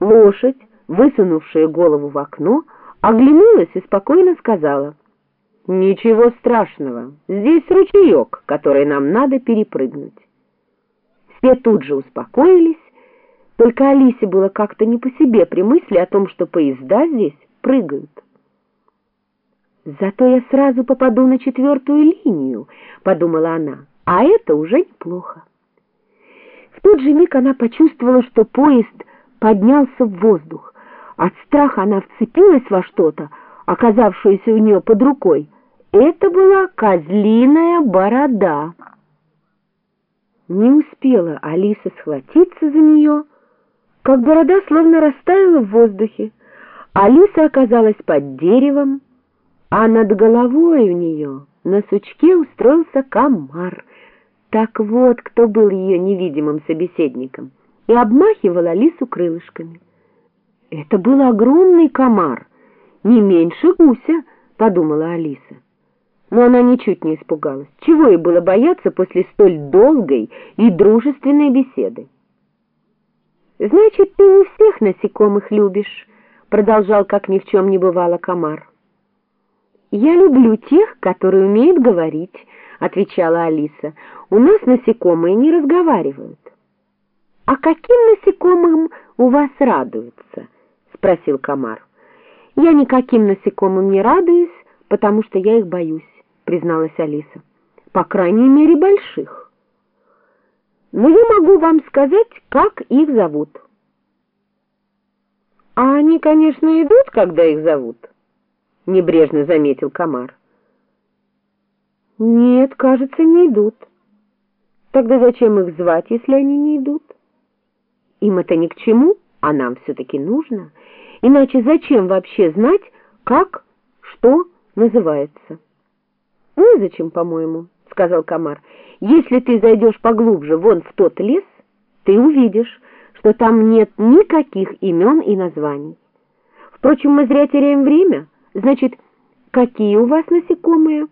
Лошадь, высунувшая голову в окно, оглянулась и спокойно сказала, «Ничего страшного, здесь ручеек, который нам надо перепрыгнуть». Все тут же успокоились, только Алисе было как-то не по себе при мысли о том, что поезда здесь прыгают. «Зато я сразу попаду на четвертую линию», — подумала она, — «а это уже неплохо». В тот же миг она почувствовала, что поезд поднялся в воздух. От страха она вцепилась во что-то, оказавшееся у нее под рукой. Это была козлиная борода. Не успела Алиса схватиться за нее, как борода словно растаяла в воздухе. Алиса оказалась под деревом, а над головой у нее на сучке устроился комар. Так вот, кто был ее невидимым собеседником и обмахивал Алису крылышками. Это был огромный комар, не меньше гуся, подумала Алиса. Но она ничуть не испугалась. Чего ей было бояться после столь долгой и дружественной беседы? «Значит, ты не всех насекомых любишь», — продолжал, как ни в чем не бывало, комар. «Я люблю тех, которые умеют говорить», — отвечала Алиса. «У нас насекомые не разговаривают». «А каким насекомым у вас радуются?» — спросил комар. «Я никаким насекомым не радуюсь, потому что я их боюсь», — призналась Алиса. «По крайней мере, больших. Но я могу вам сказать, как их зовут». «А они, конечно, идут, когда их зовут», — небрежно заметил комар. «Нет, кажется, не идут. Тогда зачем их звать, если они не идут?» Им это ни к чему, а нам все-таки нужно. Иначе зачем вообще знать, как, что называется? Незачем, по-моему, сказал комар. Если ты зайдешь поглубже вон в тот лес, ты увидишь, что там нет никаких имен и названий. Впрочем, мы зря теряем время. Значит, какие у вас насекомые?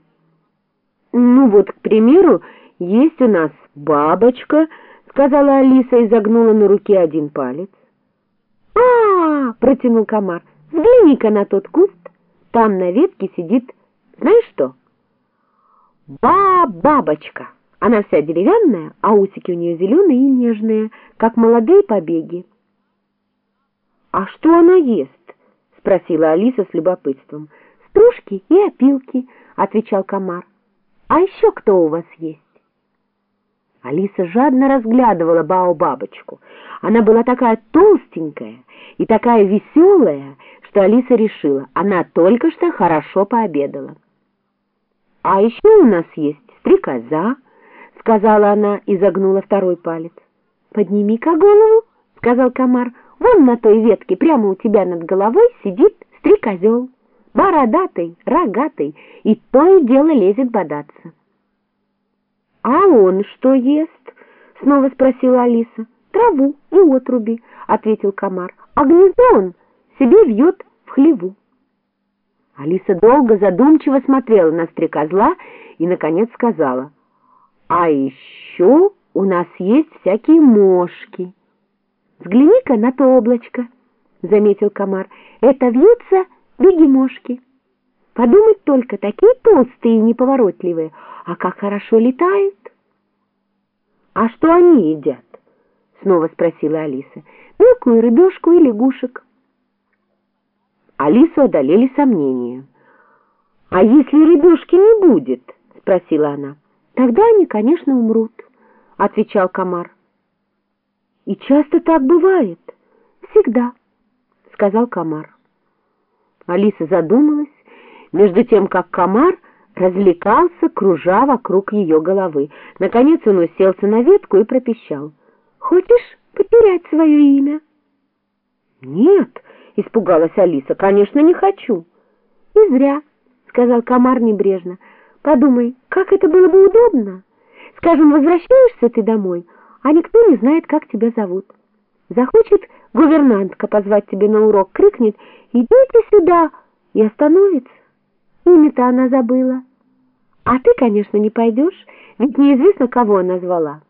Ну вот, к примеру, есть у нас бабочка, сказала Алиса и загнула на руке один палец. а, -а, -а протянул комар. «Взгляни-ка на тот куст. Там на ветке сидит, знаешь что?» «Ба-бабочка!» Она вся деревянная, а усики у нее зеленые и нежные, как молодые побеги. «А что она ест?» — спросила Алиса с любопытством. «Стружки и опилки», — отвечал комар. «А еще кто у вас есть?» Алиса жадно разглядывала Бао-бабочку. Она была такая толстенькая и такая веселая, что Алиса решила, она только что хорошо пообедала. «А еще у нас есть стрекоза», — сказала она и загнула второй палец. «Подними-ка голову», — сказал комар, — «вон на той ветке прямо у тебя над головой сидит стрекозел, бородатый, рогатый, и то и дело лезет бодаться». «А он что ест?» — снова спросила Алиса. «Траву и отруби», — ответил комар. «А гнездо он себе вьет в хлеву». Алиса долго задумчиво смотрела на стрекозла и, наконец, сказала. «А еще у нас есть всякие мошки». «Взгляни-ка на то облачко», — заметил комар. «Это вьются бегемошки». Подумать только, такие толстые и неповоротливые, а как хорошо летают. — А что они едят? — снова спросила Алиса. — Мелкую рыбешку и лягушек. Алису одолели сомнения. — А если рыбешки не будет? — спросила она. — Тогда они, конечно, умрут, — отвечал комар. — И часто так бывает. — Всегда, — сказал комар. Алиса задумалась, между тем, как комар развлекался, кружа вокруг ее головы. Наконец он уселся на ветку и пропищал. «Хочешь потерять свое имя?» «Нет», — испугалась Алиса, — «конечно, не хочу». «И зря», — сказал комар небрежно. «Подумай, как это было бы удобно. Скажем, возвращаешься ты домой, а никто не знает, как тебя зовут. Захочет гувернантка позвать тебя на урок, крикнет «Идите сюда!» и остановится. Имя-то она забыла. А ты, конечно, не пойдешь, ведь неизвестно, кого она звала.